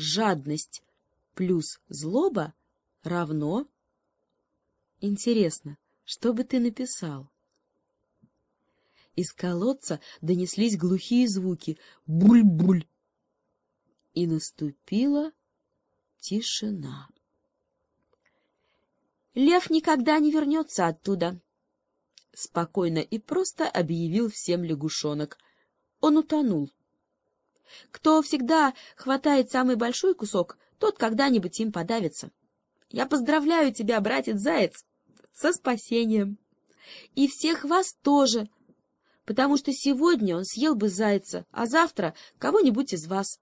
жадность плюс злоба равно... Интересно, что бы ты написал? Из колодца донеслись глухие звуки «буль-буль», и наступила тишина. «Лев никогда не вернется оттуда», — спокойно и просто объявил всем лягушонок. Он утонул. Кто всегда хватает самый большой кусок, тот когда-нибудь им подавится. Я поздравляю тебя, братец Заяц, со спасением. И всех вас тоже, потому что сегодня он съел бы зайца, а завтра кого-нибудь из вас.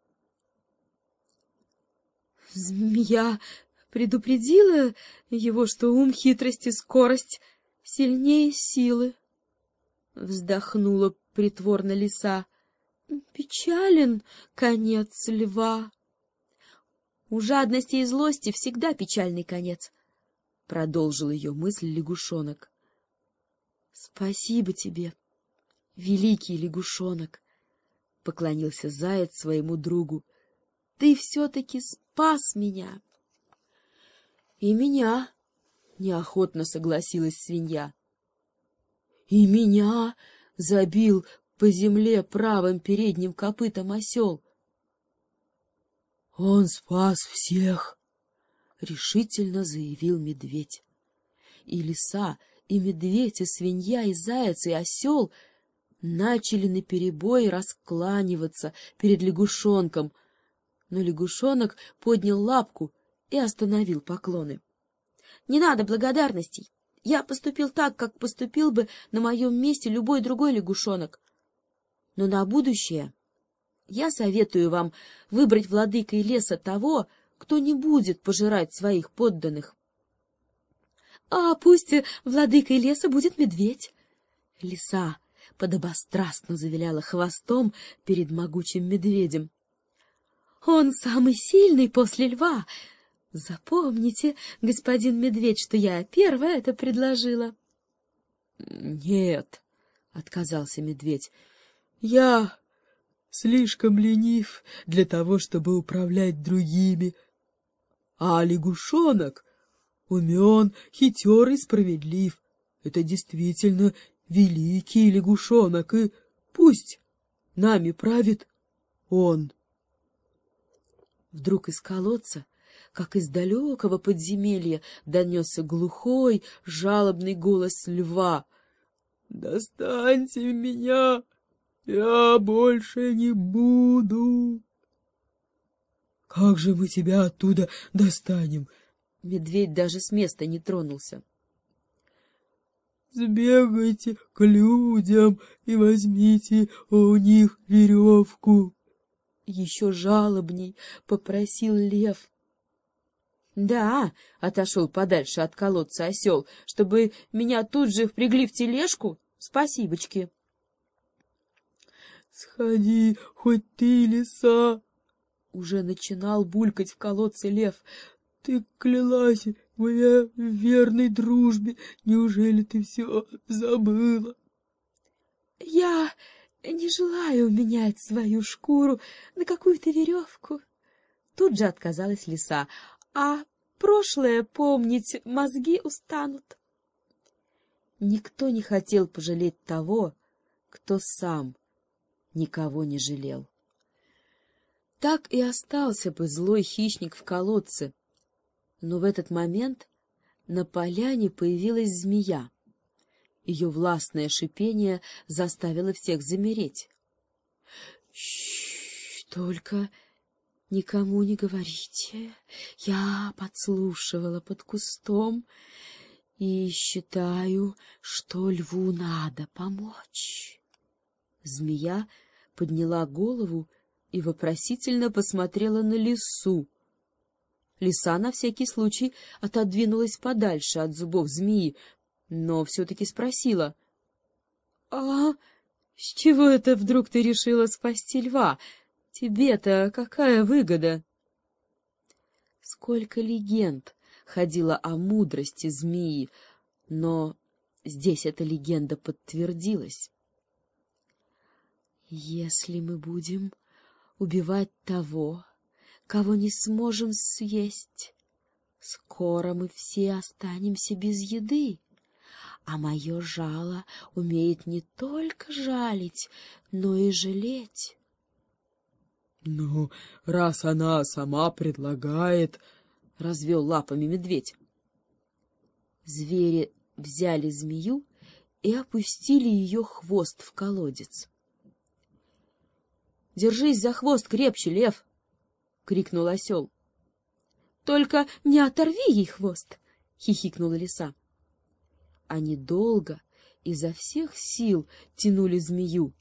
Змея предупредила его, что ум, хитрость и скорость сильнее силы. Вздохнула притворно лиса. Печален конец льва. У жадности и злости всегда печальный конец, — продолжил ее мысль лягушонок. — Спасибо тебе, великий лягушонок, — поклонился заяц своему другу. — Ты все-таки спас меня. — И меня, — неохотно согласилась свинья. — И меня забил по земле правым передним копытом осел. — Он спас всех, — решительно заявил медведь. И лиса, и медведь, и свинья, и заяц, и осел начали наперебой раскланиваться перед лягушонком — но лягушонок поднял лапку и остановил поклоны. — Не надо благодарностей. Я поступил так, как поступил бы на моем месте любой другой лягушонок. Но на будущее я советую вам выбрать владыкой леса того, кто не будет пожирать своих подданных. — А пусть владыкой леса будет медведь. Лиса подобострастно завиляла хвостом перед могучим медведем. Он самый сильный после льва. Запомните, господин медведь, что я первая это предложила. — Нет, — отказался медведь, — я слишком ленив для того, чтобы управлять другими. А лягушонок умен, хитер и справедлив. Это действительно великий лягушонок, и пусть нами правит он. Вдруг из колодца, как из далекого подземелья, донесся глухой, жалобный голос льва. — Достаньте меня! Я больше не буду! — Как же мы тебя оттуда достанем? Медведь даже с места не тронулся. — Сбегайте к людям и возьмите у них веревку еще жалобней попросил лев. Да, отошел подальше от колодца осел, чтобы меня тут же впрягли в тележку. Спасибочки. Сходи, хоть ты, лиса. Уже начинал булькать в колодце лев. Ты клялась моя верной дружбе. Неужели ты все забыла? Я не желаю менять свою шкуру на какую-то веревку. Тут же отказалась лиса. А прошлое помнить мозги устанут. Никто не хотел пожалеть того, кто сам никого не жалел. Так и остался бы злой хищник в колодце. Но в этот момент на поляне появилась змея. Ее властное шипение заставило всех замереть. — Только никому не говорите. Я подслушивала под кустом и считаю, что льву надо помочь. Змея подняла голову и вопросительно посмотрела на лису. Лиса на всякий случай отодвинулась подальше от зубов змеи, но все-таки спросила. — А с чего это вдруг ты решила спасти льва? Тебе-то какая выгода? Сколько легенд ходило о мудрости змеи, но здесь эта легенда подтвердилась. Если мы будем убивать того, кого не сможем съесть. Скоро мы все останемся без еды, а мое жало умеет не только жалить, но и жалеть. — Ну, раз она сама предлагает, — развел лапами медведь. Звери взяли змею и опустили ее хвост в колодец. — Держись за хвост крепче, лев! — крикнул осел. — Только не оторви ей хвост! — хихикнула лиса. Они долго, изо всех сил тянули змею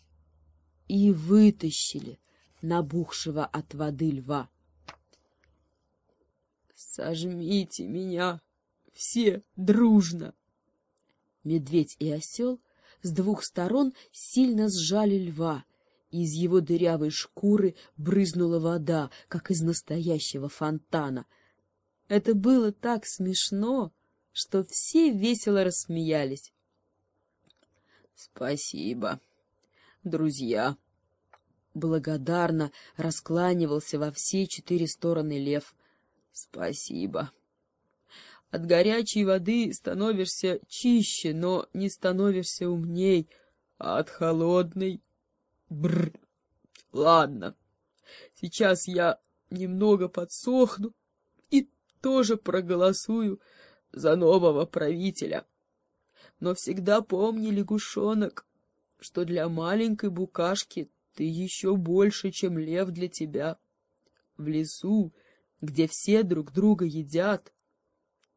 и вытащили набухшего от воды льва. — Сожмите меня все дружно! Медведь и осел с двух сторон сильно сжали льва, из его дырявой шкуры брызнула вода, как из настоящего фонтана. Это было так смешно, что все весело рассмеялись. — Спасибо, друзья! Благодарно раскланивался во все четыре стороны лев. — Спасибо! — от горячей воды становишься чище, но не становишься умней, а от холодной... Бррр. Ладно, сейчас я немного подсохну и тоже проголосую за нового правителя. Но всегда помни, лягушонок, что для маленькой букашки ты еще больше, чем лев для тебя. В лесу, где все друг друга едят,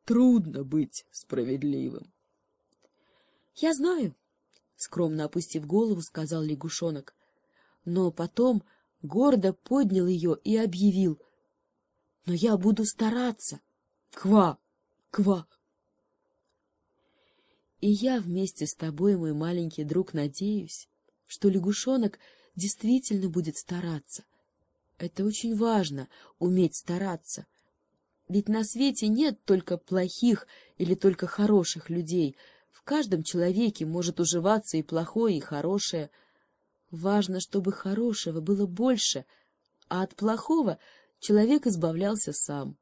трудно быть справедливым. — Я знаю, — скромно опустив голову, сказал лягушонок. Но потом гордо поднял ее и объявил. — Но я буду стараться. Ква! Ква! И я вместе с тобой, мой маленький друг, надеюсь, что лягушонок действительно будет стараться. Это очень важно — уметь стараться — ведь на свете нет только плохих или только хороших людей. В каждом человеке может уживаться и плохое, и хорошее. Важно, чтобы хорошего было больше, а от плохого человек избавлялся сам.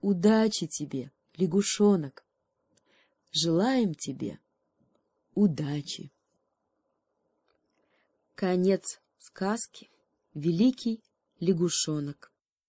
Удачи тебе, лягушонок! Желаем тебе удачи! Конец сказки «Великий лягушонок»